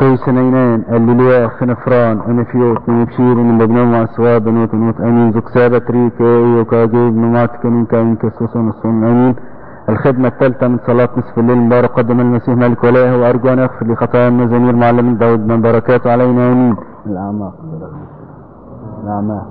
Soy Senainan, Allilua, Khenafran, Anafiot, Nipshir, Nilabnoma, Swab, Nut, Nut, Amin, Zuksaba, Trika, Yokaجيب نمات كنين كاين كسوسون الصن أمين. الخدمة الثالثة من صلاة نصف الليل المبارك قدم المسيح ملك ولايه وأرجو أن يغفر لي خطايا المزامير معلم داود من بركاته علينا آمين. الأعماق الأعماق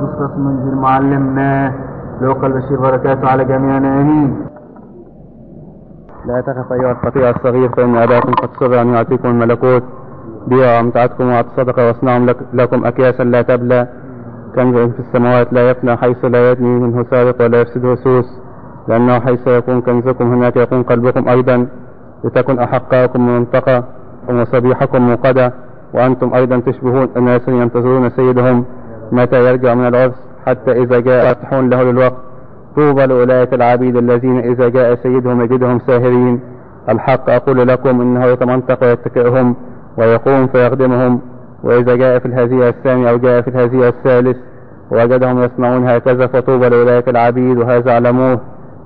نصرة منزل معلمنا لوقا البشير بركاته على جميعنا أمين. لا تخف أيها الخطيئة الصغير فإن أباكم قد سر أن يعطيكم الملكوت. بيعوا أمتعتكم وأعطوا الصدقة واصنعوا لك لكم أكياسا لا تبلى. كنز في السماوات لا يفنى حيث لا يدني منه سارق ولا يفسده سوس لأنه حيث يكون كنزكم هناك يكون قلبكم أيضا. لتكن أحقاكم منطقة ومصابيحكم موقدة وأنتم أيضا تشبهون الناس ينتظرون سيدهم. متى يرجع من العرس حتى إذا جاء يفتحون له للوقت. طوبى لأولئك العبيد الذين إذا جاء سيدهم يجدهم ساهرين. الحق أقول لكم إنه يتمنطق ويتكئهم ويقوم فيخدمهم. وإذا جاء في الهزيع الثاني أو جاء في الهزيع الثالث وجدهم يصنعون هكذا فطوبى لأولئك العبيد وهذا اعلموه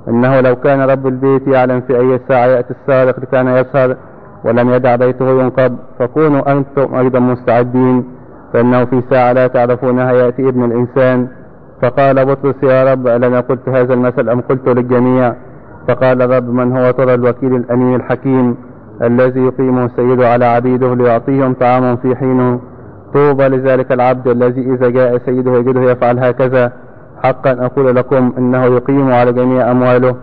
إنه لو كان رب البيت يعلم في أي ساعة يأتي السارق لكان يسهر ولم يدع بيته ينقض فكونوا أنتم أيضا مستعدين. فإنه في ساعة لا تعرفونها يأتي ابن الإنسان. فقال بطرس يا رب ألنا قلت هذا المثل أم قلت للجميع؟ فقال الرب من هو؟ ترى الوكيل الأمين الحكيم الذي يقيمه سيده على عبيده ليعطيهم طعاما في حينه. طوبى لذلك العبد الذي إذا جاء سيده يجده يفعل هكذا. حقا أقول لكم إنه يقيم على جميع أمواله.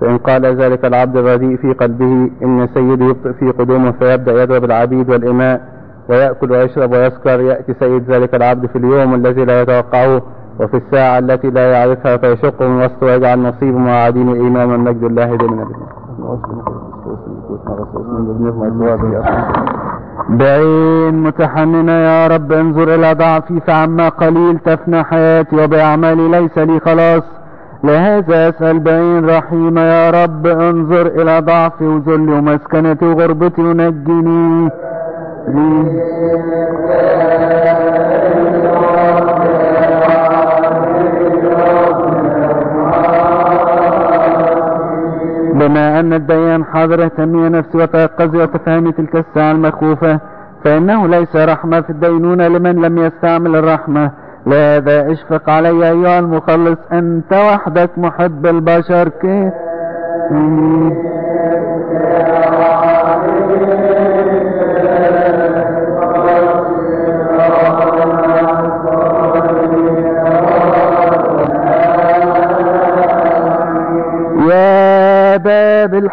فإن قال ذلك العبد الرديء في قلبه إن سيده يبطئ في قدومه فيبدأ يضرب العبيد والإماء ويأكل ويشرب ويسكر. يأتي سيد ذلك العبد في اليوم الذي لا يتوقعه. وفي الساعة التي لا يعرفها فيشق من وسطه ويجعل نصيبه مع عديم الإيمان والمجد الله دائما بعين متحننة يا رب انظر إلى ضعفي فعما قليل تفنى حياتي وبأعمالي ليس لي خلاص. لهذا أسأل بعين رحيمة يا رب انظر إلى ضعفي وذلي ومسكنتي وغربتي ونجني. أن الديان حاضر تنمي نفسي وتيقظي وتفهمي تلك الساعة المخوفة فإنه ليس رحمة في الدينونة لمن لم يستعمل الرحمة. لهذا اشفق علي أيها المخلص أنت وحدك محب البشر. كيف؟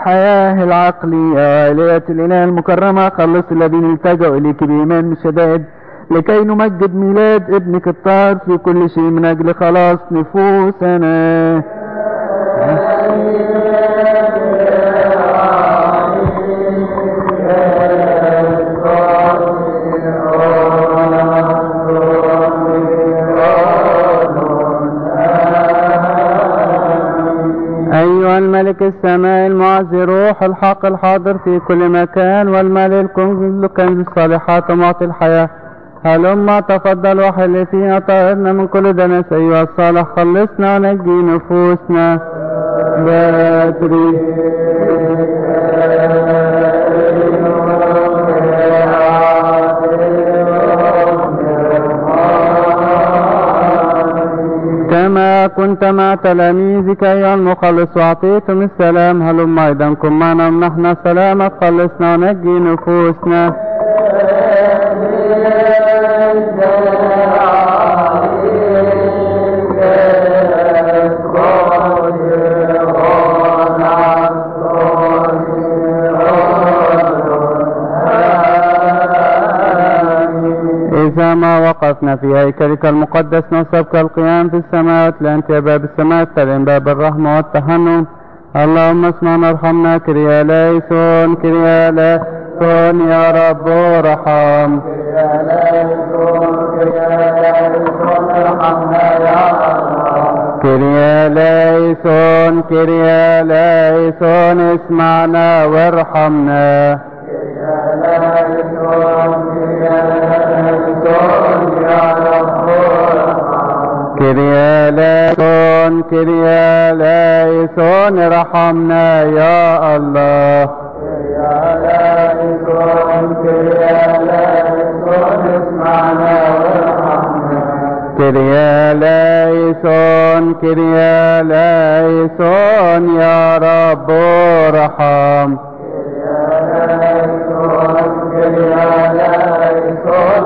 الحياة العقلية وآلية الإله المكرمة. خلص الذين التجأوا إليك بإيمان مشداد لكي نمجد ميلاد ابنك الطاهر في كل شيء من أجل خلاص نفوسنا. أيها الملك السماء المعزي روح الحق الحاضر في كل مكان والمال الكنز كنز الصالحات ومعطي الحياة. هلما تفضل وحل فينا طهرنا من كل دنس أيها الصالح خلصنا ونجي نفوسنا. بدري كما كنت مع تلاميذك أيها المخلص وأعطيتم السلام هلم أيضا كن معنا ومنحنا سلامك خلصنا ونجي نفوسنا. إذا ما وقفنا في هيكلك المقدس نحسب كالقيام في السماوات لأنت يا باب السماء سلم باب الرحمة والتحنن اللهم اسمعنا ارحمنا Κύριε ελέησον Κύριε ελέησον يا رب ارحم. Κύριε ελέησον Κύριε ελέησον اسمعنا وارحمنا. Κύριε ελέησον Κύριε ελέησον ارحمنا يا الله. Κύριε ελέησον Κύριε ελέησον اسمعنا وارحمنا Κύριε ελέησον Κύριε ελέησον يا رب ارحم كريا لايسون كريا لايسون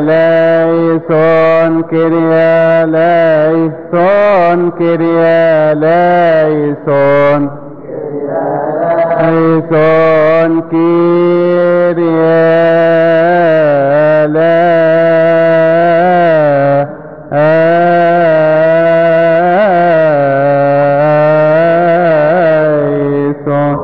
كريا لايسون كريا لايسون كريا لايسون لايسون كريا لايسون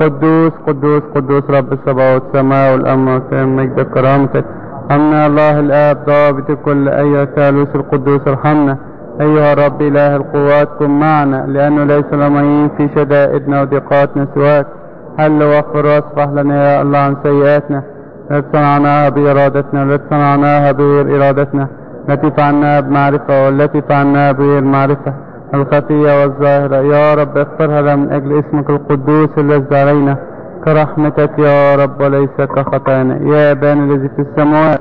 قدوس قدوس قدوس رب السماوات والسماء والأمر مجد كرامتك أمنا الله الآب ضابط كل أيها الثالوث القدوس ارحمنا أيها رب إله القوات كن معنا لأنه ليس لمين في شدائدنا وضيقاتنا سواك. هل واغفر وأصفح لنا يا الله عن سيئاتنا. التي صنعناها بإرادتنا والتي صنعناها بغير إرادتنا. التي فعلناها بمعرفة والتي فعلناها بغير معرفة. الخطية والظاهرة. يا رب اغفرها من أجل اسمك القدوس الذي علينا. كرحمتك يا رب وليس كخطايانا يا أبانا الذي في السماوات